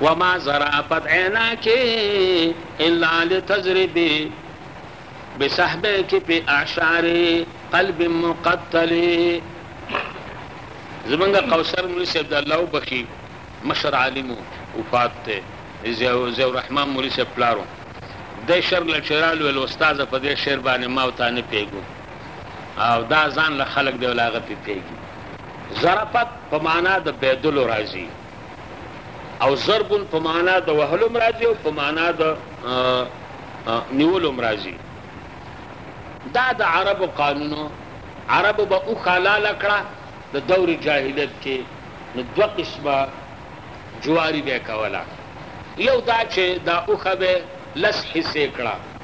وما زرابت عیناک الا لتزرب بسحبك في اعشار قلب مقتل زمونږ قوسر مولوی صاحب د الله وبخي مشر عالم وفات ته زیو زیو رحمان مولوی صاحب پلارو د شر لچرال ول استاد په دې شعر باندې ما او تا نه پیګو او دا ځان له خلق دی ولا هغه پیتیږي ضربت په معنا د بيدلو راځي او ضرب په معنا د وهلو راځي او په معنا د نیولو راځي دا د عربو قانونو عربو به او خلال کړه د دور جاهلیت کې نو دوه قسمه جواری به کوله یو دا چې دا اوخه به لس حصې کړه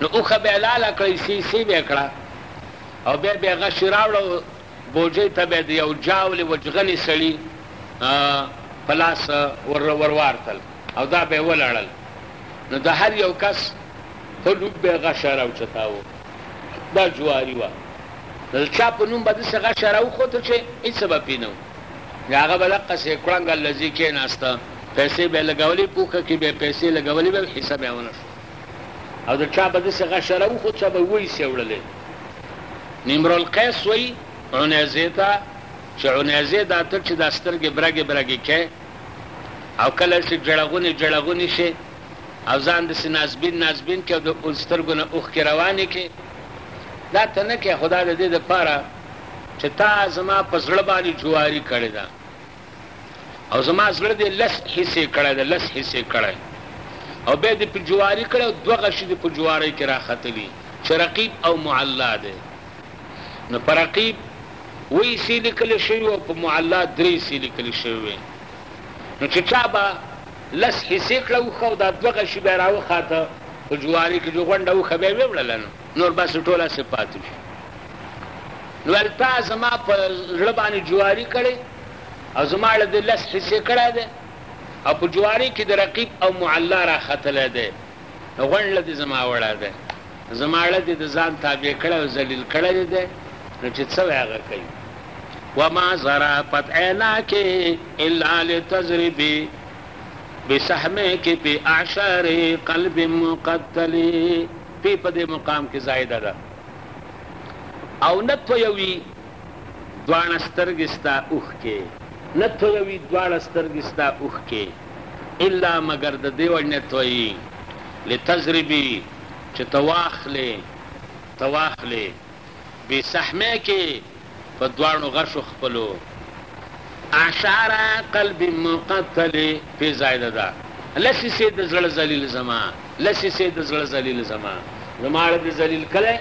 نو اوښه به یې لاله کړئ، سي سي به یې کړه او بیا به یې غشی راوړه او بوجۍ ته به یې د یو جاولې وچغني سړي په لاس وروارتل او دا به یې ولړل، نو د هر یو کس په لوک به یې غشی راوچتاوه، دا جواري وه، نو د چا په نوم به داسې غشی راوخوته چې هیڅ به پرې نه و، بیا هغه به دقسې کړنګ الذي کېناسته، پیسې به یې لګولې، په اوښه کې به یې پیسې لګولې وې، حصه به یې ونه شوه. او د چا به داسې غشره وخو چا به ویس یې وړلی نو امرالقیس وایي عنیزې ته چې عنیزې دا ته چې دا سترګې برګې برګې کې او کله چې جړغونې جړغونې شي او ځان داسې نازبین نازبین کې او د سترګو نه اوښکې روانې کې دا ته نه کې خدا د دې دپاره چې تا زما په زړه باندې جواري کړې ده او زما زړه دې لس حصې کړی دی لس حصې کړی او بیا دې په جواري کړی او دوه غشي دې په جوارۍ کې راختلي چې رقیب او معلا دی نو په رقیب وی سی لیکل شوی او په معلا درې سی لیکل شوی نو چې چا به لس حصې کړه وخه او دا دوه غشي به یې راوخاته په جواري کې چې غونډه وخه به یې ویوړله نو نور بس ټول هسې پاتې شو. نو ویل تا زما په زړه باندې جواري کړې او زما له دې لس حصې کړی دی او په جواري کې د رقیب او معلا راختلی دی نو غونډ له دې زما وړی دی زما له دې د ځان تابع کړی او ذلیل کړی دی نو چې څه وایي هغه کوي وما ضربت عیناک الا لتضربی بسهمه کې په اعشار قلب مقتلی پ په دې مقام کې زائده ده او نه تویوي دواړه سترګې ستا اوښکې نه تویوي دواړه سترګې ستا اوښکې الا مګر د دې وجنه تویي لتذربي چې ته واخلې ته واخلې بي سهمه کې په دواړو غشو خپلو اشاره قلبي مقتلې پې زايده ده لسي سي د زړه ذلیل زما لسي سي د زړه ذلیل زما زماړه د ذلیل کله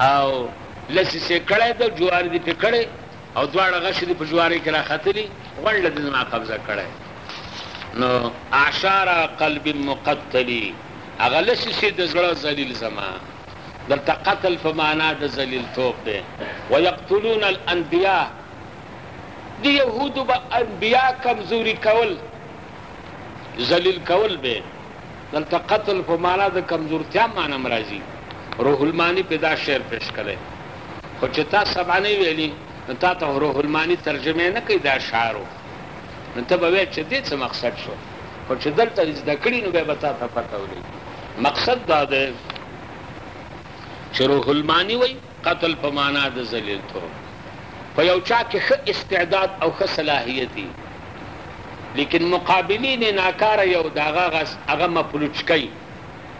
او لسي سي کړه د جوار دي په کړه او دواړه غش دي په جواري کې راختلي غونډه د زما قبضه کړه نو اشاره قلبي مقتلې هغه لسي سي د زړه ذلیل زما دلته قتل په مانا د ذلیل توب دی ویقتلون الانبیاء د یهودو به انبیاء کمزوري کول ذلیل کول به دلته قتل په مانا د کمزورتیا مانا مرضی روح المانی په دا شعر پیش کړي خو چې تا سبانه ویلي نو تا ته روح المانی ترجمه نه کوي دا شعرو نو ته به وایې چې دې څه مقصد شو خو چې دلته دې زده کړي نو بیا به تا ته پته ولګي مقصد دا دی چې روح المانی وایي قتل په معنا د ذلیلتوب په یو چا کې ښه استعداد او ښه صلاحیت وي لیکن مقابلین یې ناکاره یو د هغه غس هغه مپلوچکۍ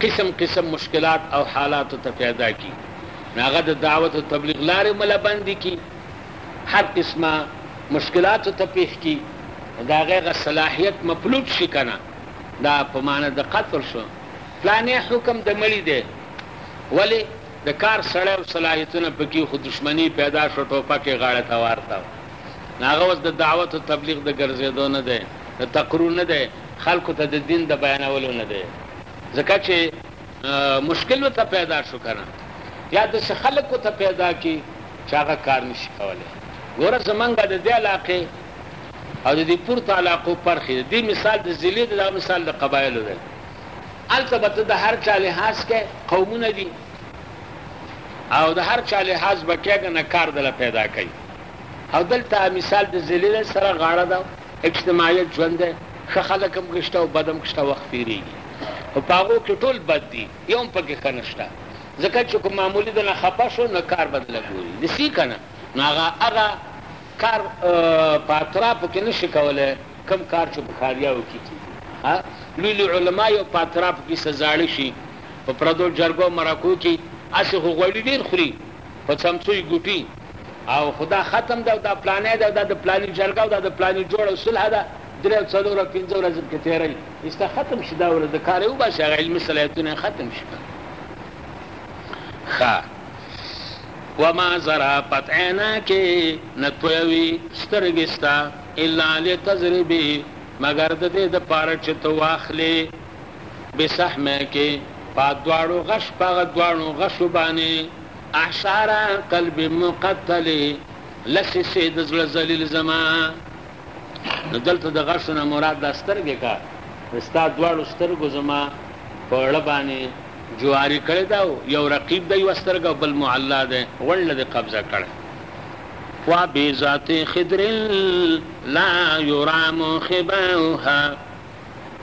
قسم قسم مشکلات او حالاتو ته پیدا کړي نو هغه د دعوت او تبلیغ لارې ملبندې کړي هر قسمه مشکلاتو ته پېښ کړي نو د هغه هغه صلاحیت مطلوب شي که نه دا په معنی د قطر شو پلانې حکم د مړي دی ولې د کار سړی او صلاحیتونه پکې خو دښمني پیدا شو ټوپک یې غاړه ته وارتاو نو هغه اوس د دعوت او تبلیغ د ګرځېدو نه دی د تقرو نه دی خلکو ته د دین د بیانولو نه دی ځکه چې مشکل ورته پیدا شو کنه یا داسې خلک ورته پیدا کړي چې هغه کار نه شي کولی ګوره زمونږ د دې علاقې او د دې پورته علاقو فرق دی دې مثال د ضلع دی دا مثال د قبایلو دی هلته به ته د هر چا لحاظ کوې قومونه دي او د هر چا لحاظ به کېږه نه کار دله پیدا کوي او دلته مثال د ضلع دی سره غاړه ده اجتماعیت ژوند دی، ښه خلک هم کښته او بد هم کښته وخت تېرېږي، خو په هغو کې ټول بد دي، یو هم پکې ښه نشته، ځکه چې که معمولي درنه خپه شو نو کار به دله ګوري نسي که نه نو هغه هغه کار په اطرافو کې نشي کولای کوم کار چې په ښاریاو کې کېږي ها لوی لوی علما یو په اطرافو کې څه زاړه شي په پردو جرګو مرکو کې هسې خو غوړي ډېر خوري په څمڅو یې ګوټي او خو دا ختم ده او دا پلانی ده او دا د پلانی جرګه او دا د پلانی جوړه او صلح ده درې او څلور او پنځه ورځې پکې تېروي ایسته ختم شي دا ورځ د کاره یې وباسي هغه علمي صلاحیتونه ختم شي ښه وما زرافت عیناک نه تویوي سترګې ستا الا لتضربي مګر د دې دپاره چې ته واخلې بسهمه کې په دواړو غش په هغه دواړو غشو باندې احشاره قلب مقتل لسی سې د زړه ذلیل زما نو دلته د غشو نه مراد دا سترګې کا ستا دواړو سترګو زما په اړه باندې جواری کړی دا یو رقیب دی یو سترګه بل معلا دی غونډه د قبضه کړی وا بی ذات خدر لا یرام خباها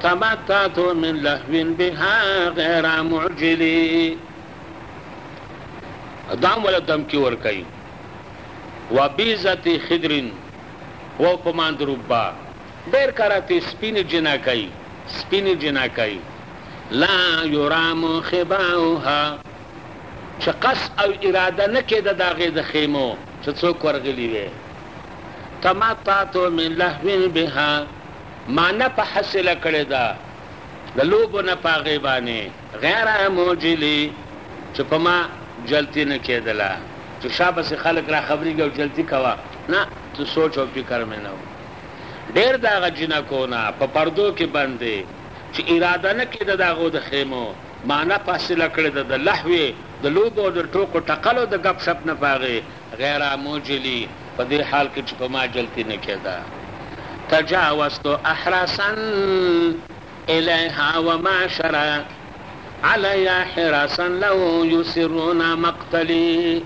تمتعت من لهو بها غیر معجلی دا هم ولا دمکی ورکوي وبیزت خدر وکماند ربا ډېر کراته سپینې جنکۍ سپینې جنکۍ لا یرام خباؤها چې قص او اراده نه کېده د هغې د خیمو چې څوک ورغلي وي تمتعت من لهو بها معنه په حاصله کړې ده د لوبو نه په هغې باندې غیره موجلی چه په ما جلتی نه کیدله چه شا پسی خلک را خبریږی او جلتی کوه نه څه سوچ او فکر می نه وو ډیر د هغه جینکو نه په پردو کی بندی چه اراده نه کیده د هغو د خیمو معنی فاصله کړی ده د لهوی د لوبو او د ټوکو ټقل او د ګپ شپ نه په هغی غیره موجلی په دی حال کی چه په ما جلتی نه کیده تجاوزت احرسا الیها وما شرا علی حراسا له یسرون مقتلی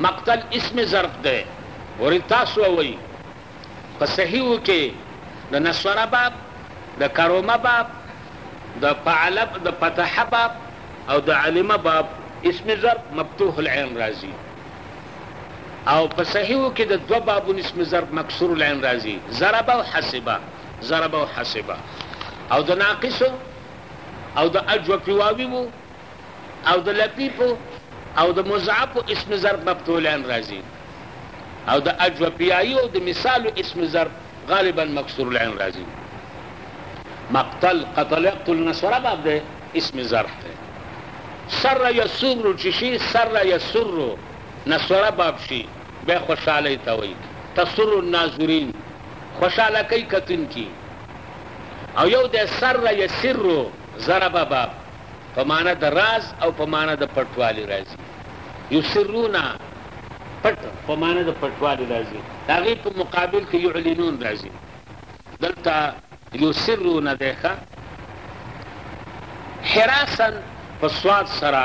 مقتل اسم ظرف ده ورې تاسو وایي په صحیحو کې د نصره باب د کرومه باب د فعلب د فتح باب او د علمه باب اسم ظرف مفتوح العين راځي او په صحیحو کې د دوه بابونو اسم ظرف مکسور العين راځي ضرب او حسبه ضرب او حسب او د ناقص او د اجوفي واوي وو او د لطیف او د مضاعف اسم ضرب مفتولان راځي او د اجوفیایي او د مثال اسم ضرب غالبا مکسور العين راځي مقتل قتل يقتل نصر باب ده اسم ظرف ده سر يسر چې شي سر يسر نصر باب شي به خوشحالۍ ته وایي، تسر الناظرین، خوشحاله کوي کتونکي، او یو دی سر یسر، ضرب باب، په معنی د راز او په معنی د پټوالي راځي، یسرون، پټ، په معنی د پټوالي راځي، د هغې په مقابل کې یعلنون راځي، دلته یسرون دی، ښه، حراسا، په صاد سره.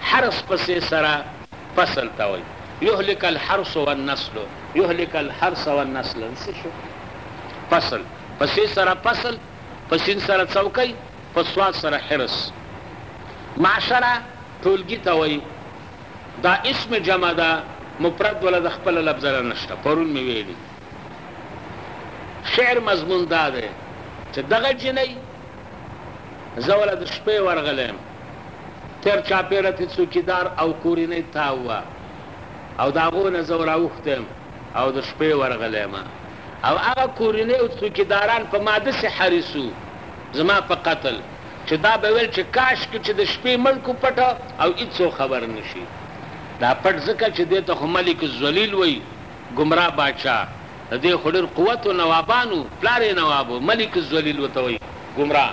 حرس پسې سره فصل ته وایي یهلک الحرس والنسل یهلک الحرس والنسل څه شو فصل پسې سره فصل پسین سره څوکۍ په سواد سره حرس معاشره ټولګي ته وایي دا اسم جمع ده مفرد ولا د خپل لفظ نه نشته پرون مې ویلي شعر مضمون دا دی چې دغه جنۍ زه ولا د شپې ورغلم تر چاپېره ترې څوکیدار او کورینۍ تاو وه او د هغو نه زه وراوښتی یم او د شپې ورغلی یم او هغه کورینۍ او څوکیداران په ما داسې حریص وو زما په قتل چې دا به ویل چې کاشکې چې د شپې مړ کړو پټ او هیڅوک خبر نه شي. دا پټ ځکه چې دې ته خو ملک الذلیل وایي، ګمراه باچا، د دې خو ډېر قوت و، نوابان وو، پلار یې نواب و، ملک الذلیل ورته وایي، ګمراه.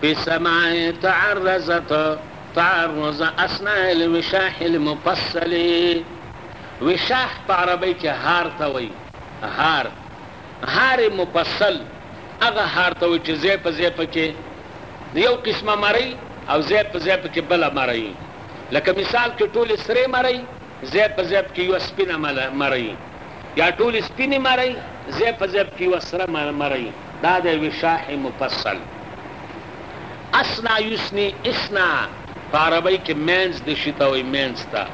فی السماء تعرضت تعرض اسناء الوشاح المفصل وشاح په عربی کې هار ته وایي هار هار مفصل هغه هار ته وایي چې ځای په ځای پکې یو قسمه مرۍ او ځای په ځای پکې بله مرۍ لکه مثال کې ټولې سرې مرۍ زیب په زیب کې یوه سپینه مرۍ یا ټولې سپینې مرۍ، زیب په زیب کې یوه سره مرۍ، دا دی وشاح مفصل. اسنا یسنی اسنا په عربۍ کې مینځ د شي ته وایي مینځ ته.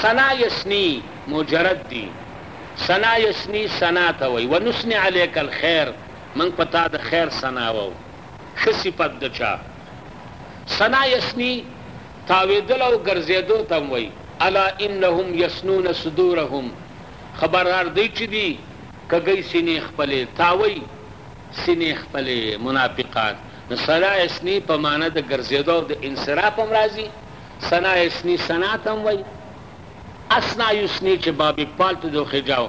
سنا یسنی مجرد دي، سنا یسنی سنا ته وایي. ونسنی علیک الخیر موږ په تا د خیر سنا وو، ښه صفت د چا. سنا یسنی تاوېدلو او ګرځېدو ته هم وایي، الا انهم یثنون صدورهم، خبردار دی چې دی کږوي سینې خپلې، تاووي سینې خپلې، منافقان. نو ثنا اثنی په معنی د ګرځېدو او د انصراف هم راځي، ثنا اثنی ثنا ته هم وایي، اثنا یثنی چې باب پالت د خجاو.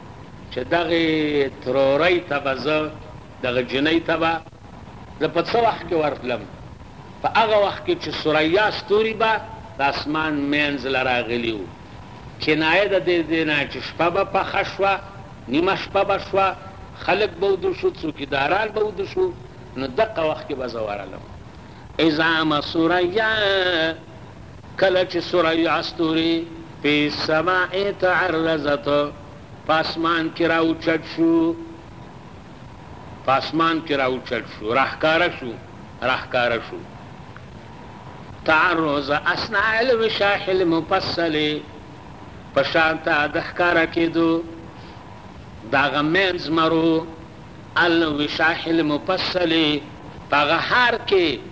چې دغې ترورۍ ته به زه، دغې جینۍ ته به زه په څه وخت کې ورتلم؟ په هغه وخت کې چې ثریا ستوري به د اسمان مینځ له راغلي وو. کنایه د دې دې نه چې شپه به پخه شوه، نیمه شپه به شوه، خلک به ودو شو، څوکیداران به ودو شو، نو دقه وخت کې به زه ورلم. اذا ما ثریا. کله چې ثريا ستوري فی السماء تعرضت په اسمان کې راوچت شو په اسمان کې راوچت شو راښکاره شو راښکاره شو تعرض اثناء الوشاح المفصل په شان ته د ښکاره کېدو دغه منځ مرو الوشاح المفصل په غهار کې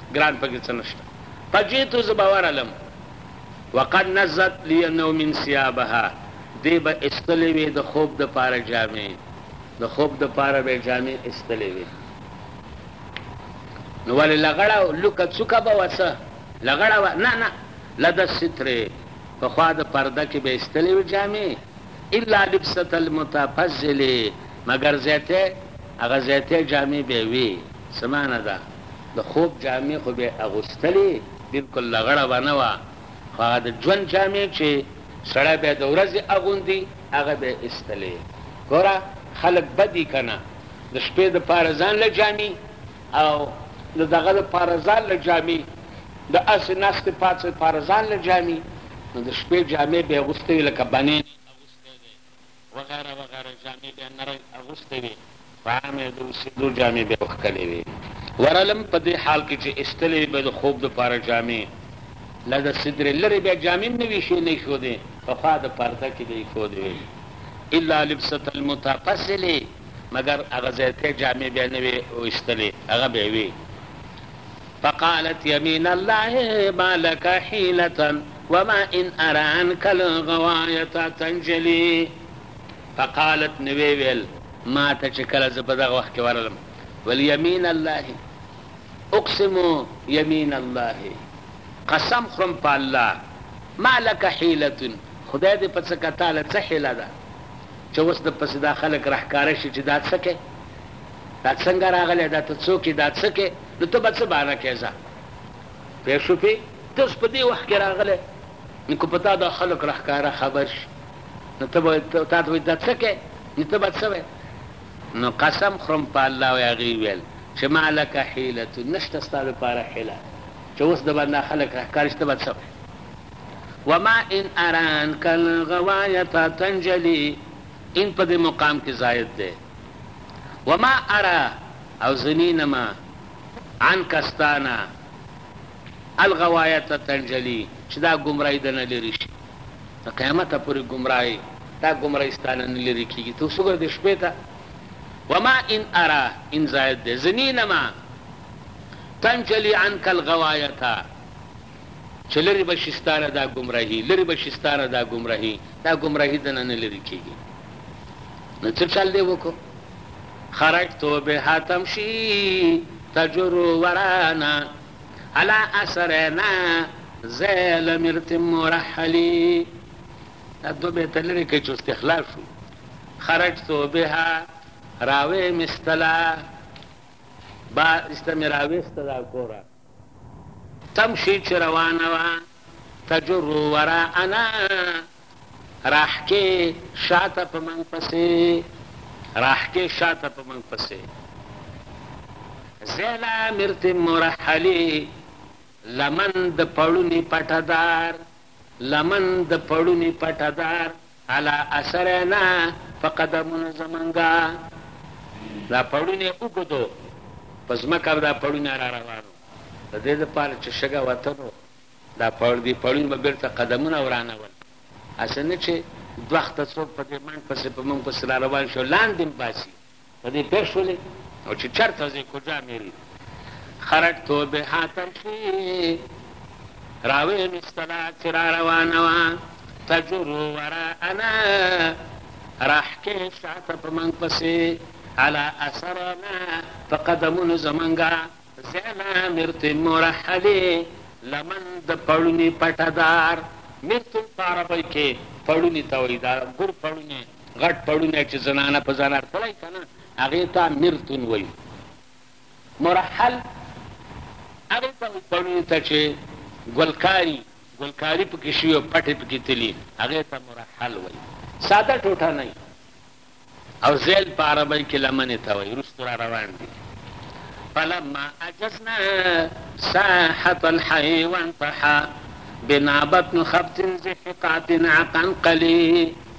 ګران پکې څه نشته فجئت زه به ورغلم وقد نزت لي النوم ثيابها دې به استلې وي د خوب د پاره جامې د خوب د پاره به جامې استلې وي نو ولې لغړه لوکه څوکه به وسه لغړه و نه نه لدا ستره په خوا د پرده کې به استلې وي جامې الا لبسه المتفضل مگر زیته هغه زیته جامې به وي سمانه ده د خوب جامې خو به یې اغوستلې. بلکل لغړه به نه وه، خو هغه د ژوند جامې چې سړی به یې د ورځې اغوندي، هغه به یې ایستلې. ګوره خلک بد دي که نه، د شپې لپاره ځان له جامې او د دغه لپاره ځان له جامې، د هسې ناستې پاڅې لپاره ځان له جامې، نو د شپې جامې به یې اغوستې وې لکه بنین یې اغوستی دی. وغیره وغیره جامې به یې نرۍ اغوستې وې، په عامه یې د اوسېدو جامې به یې وښکلې وې. ورلم په دې حال کې چې ایستلې یې به یې د خوب لپاره جامې، له د سدرې لرې بیا جامې هم نه وې شو نه ایښودې، په خوا د پرده کې به یې ایښودې وې. الا لبسة المتفصل مګر هغه زیاتې جامې به یې نه وې ایستلې، هغه به یې وې. فقالت يمين الله ما لك حيلة وما ان ارى عنك الغواية تنجلي فقالت نو ويې ويل ما ته چې کله زه په دغه وخت کې ورغلم ويل يمين الله اقسم يمين الله قسم خورم په الله ما لک حیلة خدای دې په څه که تاله څه حیله ده چې اوس د پسې دا خلک راښکاره شي چې دا څه کوي دا څنګه راغلی دا ته څوک یې دا څه کوې نو ته به څه بانه کوې ځان پوه شو پې ته اوس په دې وخت کې راغلی نو که په تا دا خلک راښکاره خبر شي نو ته به تا ته وایي دا څه کوې نو ته به څه وایې نو قسم خورم په الله وایي هغوی ویل چې ما لکه حیلة نشته ستا لپاره حیله چې اوس د باندې خلک راښکاره شي ته به څه وایې وما ان ارانک الغوایة تنجلي ان په دې مقام کې زاید دی وما ارا او زه نینمه عنک ستانه الغوایت تنجلی چې دا ګمراهي د نه لرې شي د قیامته پورې ګمراهي دا ګمراهي ستانه نه لرې کېږي ته اوس وګوره دې شپې ته وما ان ارا ان زاید دی زه نینمه تنجلی عنک الغوایته چې لرې به شي ستا نه دا ګمراهي، لرې به شي ستا نه دا ګمراهي، دا ګمراهي دنه نه لرې کېږي. نو څه چل دې وکړو؟ خرجت بها تمشي تجر ورانا على اثرنا زه له مرت مرحلي دا دوه بیته لرې کړئ چې استخلاف شو خرجت بها راوې مستلا با استمراویسته دا کوره تم شي چې روانه وه تجر وراءنا راحکې شاته په موږ پسې راحکې شاته په موږ پسې زیلا مرت مرحلی لمن د پړونی پټدار لمن د پړونی پټدار اله اثرنا په قدمونو زمونږه دا پړونی اوږدو په ځمکه به دا پړونی را روانو د دې لپاره چې شګه وتلو دا پړ دی پړونی به بیرته قدمونه ورانول هسې نه چې دوخته څوک په دې منډ پسې په مونږ پسې را روان شو لاندې باسي په دې پوه شولې او چې چرته ځې کجا میری خرج تو به حاتم شي راوې نستلا چې را روانه وه تجرو ورا انا راحکې شاته په منګ پسې علا اثرنا په قدمونو زمنګا زینا مرت مرحلې لمن د پړونی پټدار مرت په عربی کې پړونی ته وایي دا ګور پړونی غټ پړونی چې زنانه په ځان اړکړی که نه هغې ته مرتون وایو مرحل هغې ته وایي پړوني ته چې ګلکاري ګلکاري پکې شوي او پټې پکې تلي هغې ته مرحل وایي ساده ټوټه نه او زیل په عربۍ کې لمنې ته وایي وروسته را روان دي فلما عجزنا ساحت الحي وانتحى بنا بطن خبت زحقات عقنقلي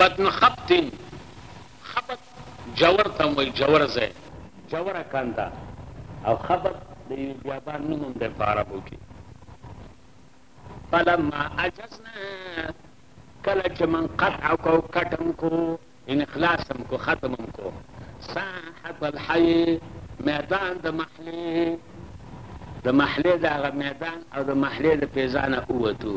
بطن خبط، خبط جور ته هم وایي، جور ځای. جوره کنده او خبط د یوه بیابان نوم هم دی په عربو کې. فلما عجزنا، کله چې موږ قطع کو، کټ هم کو، یعنې خلاص هم کو، ختم هم کو، ساحة الحي، میدان د محلې، د محلې د هغه میدان او د محلې د فضا نه ووتو،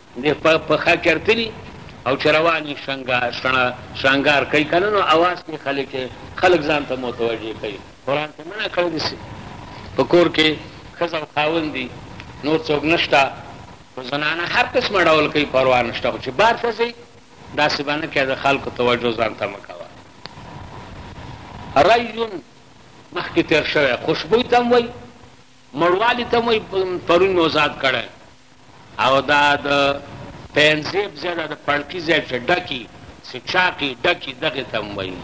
دی په خه کرتلی او چه روانی شرنګار کئ کنه نو اواز کی خلی چه خلک ځان ته متوجه کئ قران ته منع کړی دی چه په کور کی ښځه او خاوند دی نور څوک نشته خو زنانه هر قسمه ډول کئ پروا نشته خو چه بار ته ځی داسی به نه کئ د خلکو توجه ځان ته مه کوه ریون مخکی تیر شوی خوشبوی ته هم وای مړوالي ته مو پرون نوزاد کړی او دا د پینزیب ځای دا د پړکي ځای چې ډکي څه چاقي ډکي دغه ته هم وایي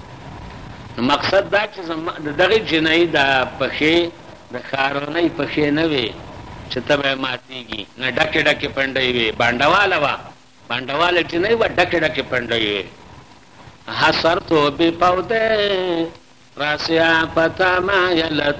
نو مقصد دا چې د دغه جنۍ د پښې د ښارونۍ پښې نه وي چې ته به یې ماتېږي نه ډکې ډکې پنډۍ وې بانډواله وه بانډواله جنۍ وه ډکې ډکې پنډۍ وې حسرتو بپوده راسیا پتا مایلت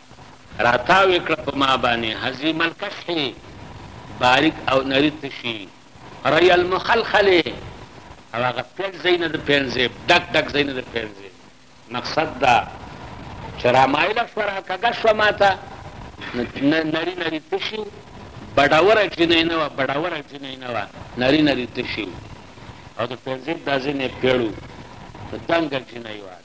راتاو یې کړه په ما باندې هزیم الکشح باریک او نری تشي ری المخلخل او هغه پېل ځای نه د پېل ځای ډک ډک ځای نه د پېل ځای مقصد دا چې رامایله شوه راکږه شوه ما ته نری نری تشي بډوره جنۍ نه وه بډوره جنۍ نه وه نری نری تشي او د پېل ځای دا ځای نه پېړو دنګه جنۍ وه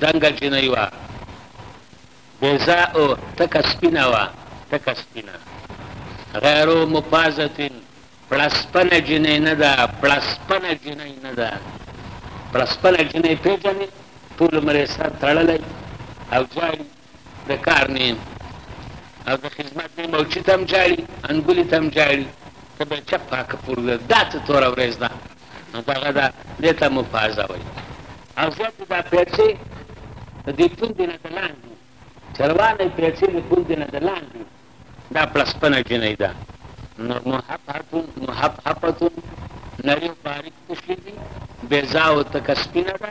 دنګه جینۍ وه بیضاء تکه سپینه وه تکه سپینه غیر مبازتین پړسپنه جینۍ نه ده پړسپنه جینۍ نه ده پړسپنه جینۍ پیژنې ټول عمر یې سر تړلی او جاهل د کار نه یم او د خدمت نه یم او چي ته هم ژاړي انګولي ته هم ژاړي ته به چپ پاکه پورګه دا څه توره ورځ ده نو دغه ده دې ته مفازه وایي او زیات دا پیسې د دې پوندې نه د لاندې چې روانې پیسې د پوندې نه د لاندې دا پلسپنه جنۍ ده نو محبتون محبحبتون نری باریک تشوي دي بیزا او تکسپینه ده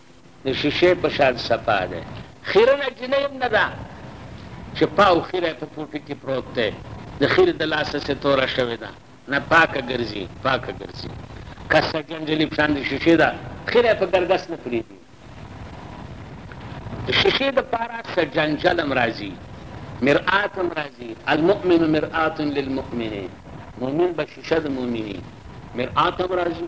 د شیشې په شان صفا دی. خیرنه جینۍ هم نه ده چې پاو خیره یې په پوټي کې پروت دی، د خیرې د لاسه چې توره شوې ده، نه پاکه ګرځي، پاکه ګرځي. کسه جنجلي په شان د شیشې ده، خیره یې په ګرګس نه پرېږدي. د شیشې دپاره څه جنجل هم راځي، مرآت هم راځي، المؤمن مرآت للمؤمن، مؤمن به شیشه د مؤمني، مرآت هم راځي.